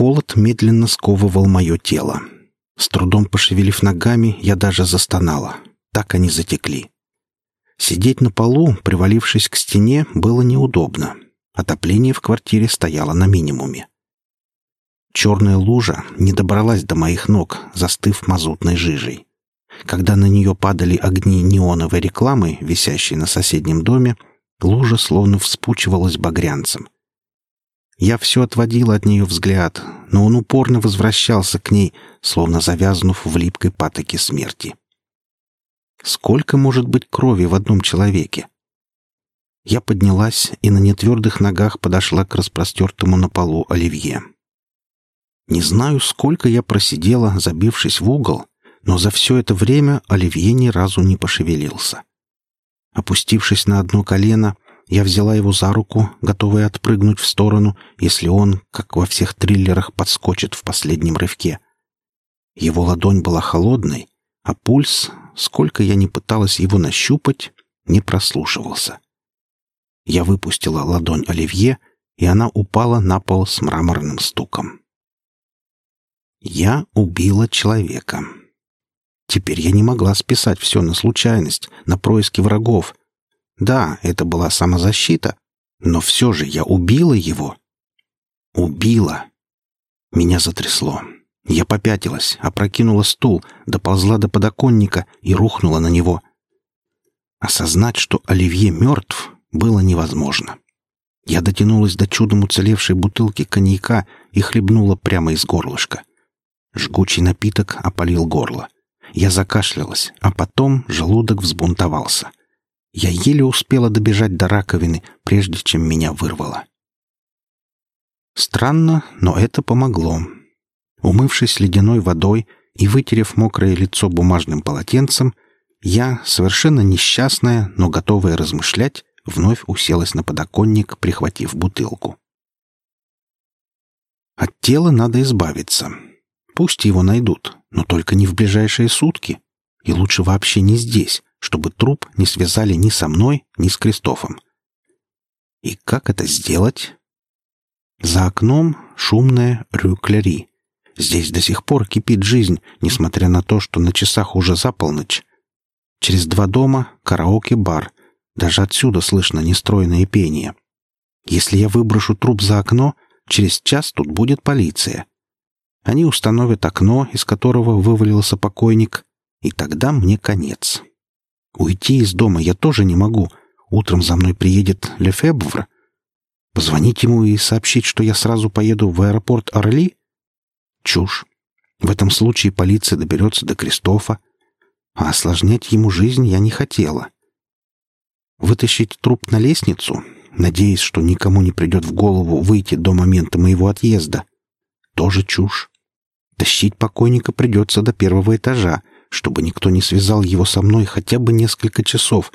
Холод медленно сковывал мое тело. С трудом пошевелив ногами, я даже застонала. Так они затекли. Сидеть на полу, привалившись к стене, было неудобно. Отопление в квартире стояло на минимуме. Черная лужа не добралась до моих ног, застыв мазутной жижей. Когда на нее падали огни неоновой рекламы, висящей на соседнем доме, лужа словно вспучивалась багрянцем. Я все отводила от нее взгляд, но он упорно возвращался к ней, словно завязнув в липкой патоке смерти. Сколько может быть крови в одном человеке? Я поднялась и на нетвердых ногах подошла к распростертому на полу оливье. Не знаю, сколько я просидела, забившись в угол, но за все это время оливье ни разу не пошевелился. Опустившись на одно колено, я взяла его за руку, готовая отпрыгнуть в сторону, если он, как во всех триллерах, подскочит в последнем рывке. Его ладонь была холодной, а пульс, сколько я ни пыталась его нащупать, не прослушивался. Я выпустила ладонь Оливье, и она упала на пол с мраморным стуком. Я убила человека. Теперь я не могла списать все на случайность, на происки врагов, да, это была самозащита, но все же я убила его. Убила. Меня затрясло. Я попятилась, опрокинула стул, доползла до подоконника и рухнула на него. Осознать, что Оливье мертв, было невозможно. Я дотянулась до чудом уцелевшей бутылки коньяка и хлебнула прямо из горлышка. Жгучий напиток опалил горло. Я закашлялась, а потом желудок взбунтовался. Я еле успела добежать до раковины, прежде чем меня вырвало. Странно, но это помогло. Умывшись ледяной водой и вытерев мокрое лицо бумажным полотенцем, я, совершенно несчастная, но готовая размышлять, вновь уселась на подоконник, прихватив бутылку. От тела надо избавиться. Пусть его найдут, но только не в ближайшие сутки. И лучше вообще не здесь, чтобы труп не связали ни со мной, ни с Кристофом. И как это сделать? За окном шумная рюкляри. Здесь до сих пор кипит жизнь, несмотря на то, что на часах уже за полночь. Через два дома караоке-бар. Даже отсюда слышно нестройное пение. Если я выброшу труп за окно, через час тут будет полиция. Они установят окно, из которого вывалился покойник, и тогда мне конец. Уйти из дома я тоже не могу. Утром за мной приедет Лефебвр. Позвонить ему и сообщить, что я сразу поеду в аэропорт Орли? Чушь. В этом случае полиция доберется до Кристофа, а осложнять ему жизнь я не хотела. Вытащить труп на лестницу, надеясь, что никому не придет в голову выйти до момента моего отъезда, тоже чушь. Тащить покойника придется до первого этажа, чтобы никто не связал его со мной хотя бы несколько часов.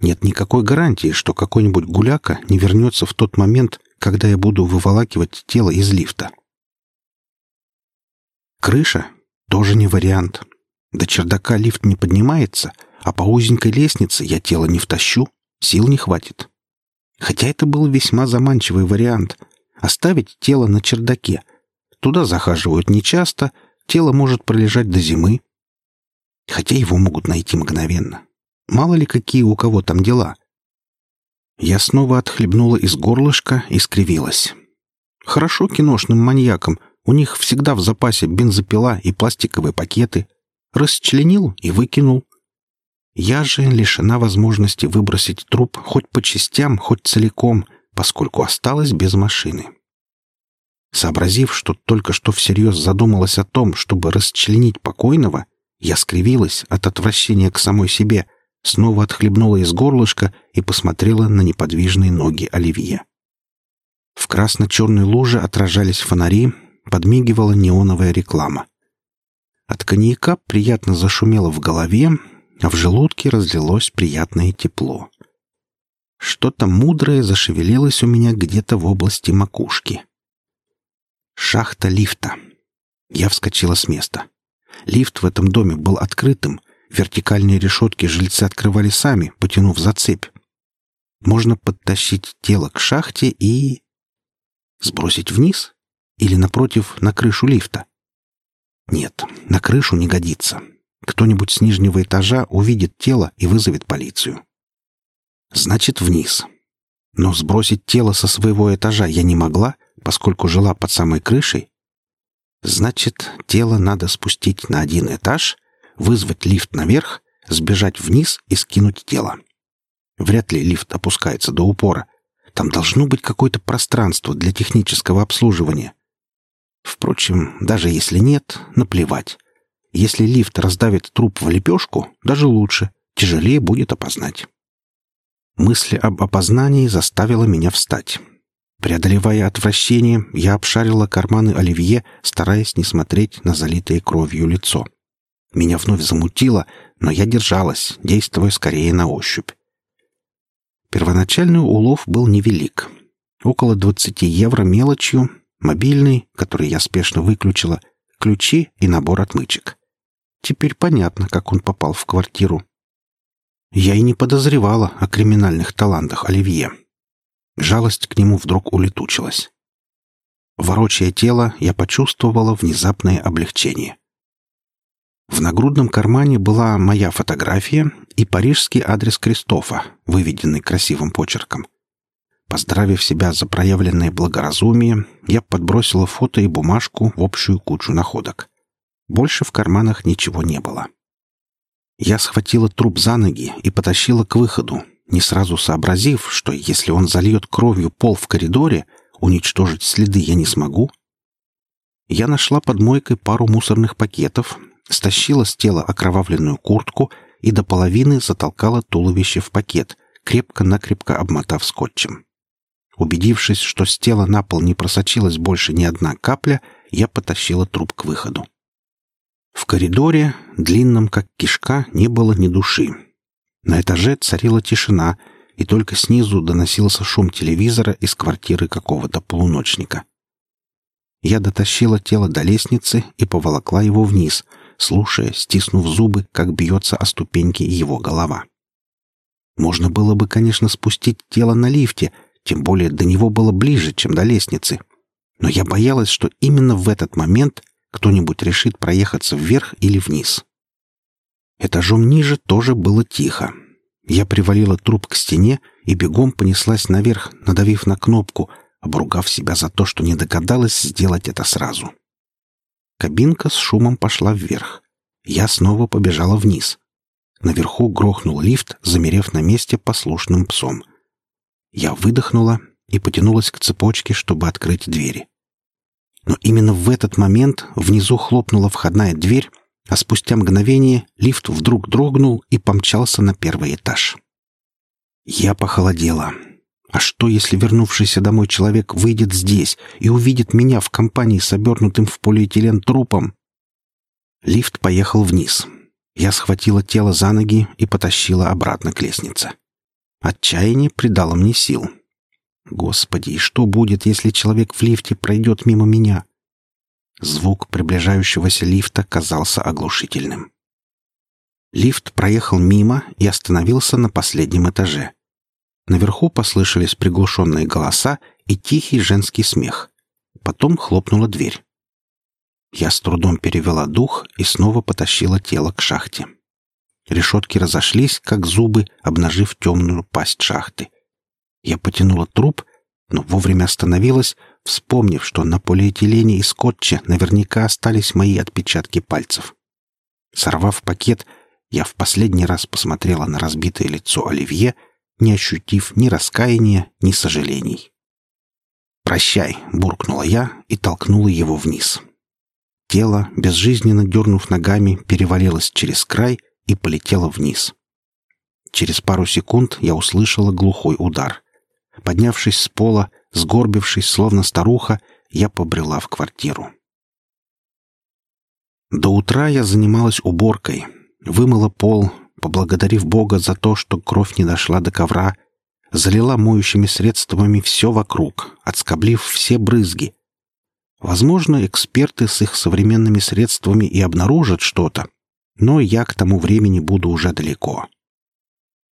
Нет никакой гарантии, что какой-нибудь гуляка не вернется в тот момент, когда я буду выволакивать тело из лифта. Крыша тоже не вариант. До чердака лифт не поднимается, а по узенькой лестнице я тело не втащу, сил не хватит. Хотя это был весьма заманчивый вариант — оставить тело на чердаке. Туда захаживают нечасто, тело может пролежать до зимы, Хотя его могут найти мгновенно. Мало ли какие у кого там дела. Я снова отхлебнула из горлышка и скривилась. Хорошо киношным маньякам. У них всегда в запасе бензопила и пластиковые пакеты. Расчленил и выкинул. Я же лишена возможности выбросить труп хоть по частям, хоть целиком, поскольку осталась без машины. Сообразив, что только что всерьез задумалась о том, чтобы расчленить покойного, я скривилась от отвращения к самой себе, снова отхлебнула из горлышка и посмотрела на неподвижные ноги Оливье. В красно-черной луже отражались фонари, подмигивала неоновая реклама. От коньяка приятно зашумело в голове, а в желудке разлилось приятное тепло. Что-то мудрое зашевелилось у меня где-то в области макушки. Шахта лифта. Я вскочила с места. Лифт в этом доме был открытым. Вертикальные решетки жильцы открывали сами, потянув за цепь. Можно подтащить тело к шахте и... Сбросить вниз? Или, напротив, на крышу лифта? Нет, на крышу не годится. Кто-нибудь с нижнего этажа увидит тело и вызовет полицию. Значит, вниз. Но сбросить тело со своего этажа я не могла, поскольку жила под самой крышей. Значит, тело надо спустить на один этаж, вызвать лифт наверх, сбежать вниз и скинуть тело. Вряд ли лифт опускается до упора. Там должно быть какое-то пространство для технического обслуживания. Впрочем, даже если нет, наплевать. Если лифт раздавит труп в лепешку, даже лучше, тяжелее будет опознать. Мысль об опознании заставила меня встать. Преодолевая отвращение, я обшарила карманы Оливье, стараясь не смотреть на залитое кровью лицо. Меня вновь замутило, но я держалась, действуя скорее на ощупь. Первоначальный улов был невелик. Около 20 евро мелочью, мобильный, который я спешно выключила, ключи и набор отмычек. Теперь понятно, как он попал в квартиру. Я и не подозревала о криминальных талантах Оливье. Жалость к нему вдруг улетучилась. Ворочая тело, я почувствовала внезапное облегчение. В нагрудном кармане была моя фотография и парижский адрес Кристофа, выведенный красивым почерком. Поздравив себя за проявленное благоразумие, я подбросила фото и бумажку в общую кучу находок. Больше в карманах ничего не было. Я схватила труп за ноги и потащила к выходу, не сразу сообразив, что если он зальет кровью пол в коридоре, уничтожить следы я не смогу. Я нашла под мойкой пару мусорных пакетов, стащила с тела окровавленную куртку и до половины затолкала туловище в пакет, крепко-накрепко обмотав скотчем. Убедившись, что с тела на пол не просочилась больше ни одна капля, я потащила труп к выходу. В коридоре, длинном как кишка, не было ни души. На этаже царила тишина, и только снизу доносился шум телевизора из квартиры какого-то полуночника. Я дотащила тело до лестницы и поволокла его вниз, слушая, стиснув зубы, как бьется о ступеньки его голова. Можно было бы, конечно, спустить тело на лифте, тем более до него было ближе, чем до лестницы. Но я боялась, что именно в этот момент кто-нибудь решит проехаться вверх или вниз. Этажом ниже тоже было тихо. Я привалила труп к стене и бегом понеслась наверх, надавив на кнопку, обругав себя за то, что не догадалась сделать это сразу. Кабинка с шумом пошла вверх. Я снова побежала вниз. Наверху грохнул лифт, замерев на месте послушным псом. Я выдохнула и потянулась к цепочке, чтобы открыть двери. Но именно в этот момент внизу хлопнула входная дверь, а спустя мгновение лифт вдруг дрогнул и помчался на первый этаж. Я похолодела. А что, если вернувшийся домой человек выйдет здесь и увидит меня в компании с обернутым в полиэтилен трупом? Лифт поехал вниз. Я схватила тело за ноги и потащила обратно к лестнице. Отчаяние придало мне сил. Господи, и что будет, если человек в лифте пройдет мимо меня? Звук приближающегося лифта казался оглушительным. Лифт проехал мимо и остановился на последнем этаже. Наверху послышались приглушенные голоса и тихий женский смех. Потом хлопнула дверь. Я с трудом перевела дух и снова потащила тело к шахте. Решетки разошлись, как зубы, обнажив темную пасть шахты. Я потянула труп, но вовремя остановилась, вспомнив, что на полиэтилене и скотче наверняка остались мои отпечатки пальцев. Сорвав пакет, я в последний раз посмотрела на разбитое лицо Оливье, не ощутив ни раскаяния, ни сожалений. «Прощай!» — буркнула я и толкнула его вниз. Тело, безжизненно дернув ногами, перевалилось через край и полетело вниз. Через пару секунд я услышала глухой удар. Поднявшись с пола, сгорбившись, словно старуха, я побрела в квартиру. До утра я занималась уборкой, вымыла пол, поблагодарив Бога за то, что кровь не дошла до ковра, залила моющими средствами все вокруг, отскоблив все брызги. Возможно, эксперты с их современными средствами и обнаружат что-то, но я к тому времени буду уже далеко.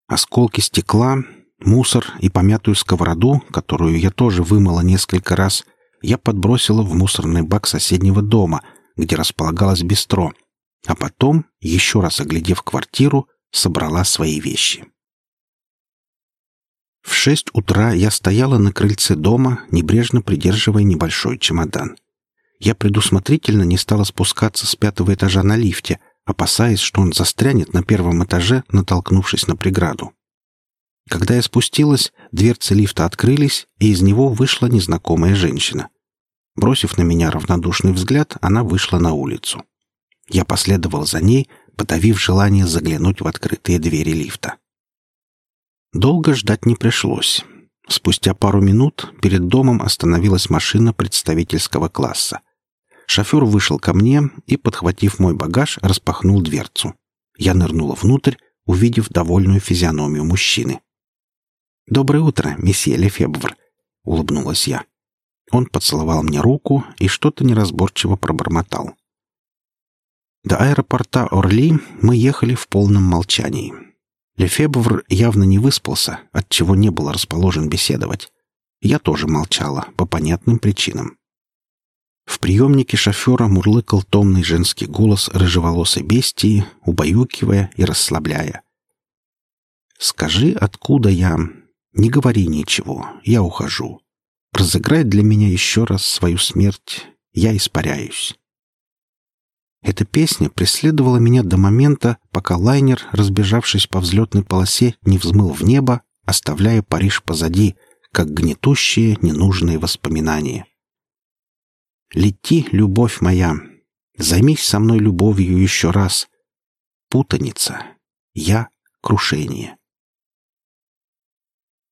Осколки стекла, Мусор и помятую сковороду, которую я тоже вымыла несколько раз, я подбросила в мусорный бак соседнего дома, где располагалось бистро, а потом, еще раз оглядев квартиру, собрала свои вещи. В шесть утра я стояла на крыльце дома, небрежно придерживая небольшой чемодан. Я предусмотрительно не стала спускаться с пятого этажа на лифте, опасаясь, что он застрянет на первом этаже, натолкнувшись на преграду. Когда я спустилась, дверцы лифта открылись, и из него вышла незнакомая женщина. Бросив на меня равнодушный взгляд, она вышла на улицу. Я последовал за ней, подавив желание заглянуть в открытые двери лифта. Долго ждать не пришлось. Спустя пару минут перед домом остановилась машина представительского класса. Шофер вышел ко мне и, подхватив мой багаж, распахнул дверцу. Я нырнула внутрь, увидев довольную физиономию мужчины. «Доброе утро, месье Лефебвр», — улыбнулась я. Он поцеловал мне руку и что-то неразборчиво пробормотал. До аэропорта Орли мы ехали в полном молчании. Лефебвр явно не выспался, отчего не был расположен беседовать. Я тоже молчала, по понятным причинам. В приемнике шофера мурлыкал томный женский голос рыжеволосой бестии, убаюкивая и расслабляя. «Скажи, откуда я? Не говори ничего, я ухожу. Разыграй для меня еще раз свою смерть, я испаряюсь». Эта песня преследовала меня до момента, пока лайнер, разбежавшись по взлетной полосе, не взмыл в небо, оставляя Париж позади, как гнетущие ненужные воспоминания. Лети, любовь моя, займись со мной любовью еще раз. Путаница. Я — крушение.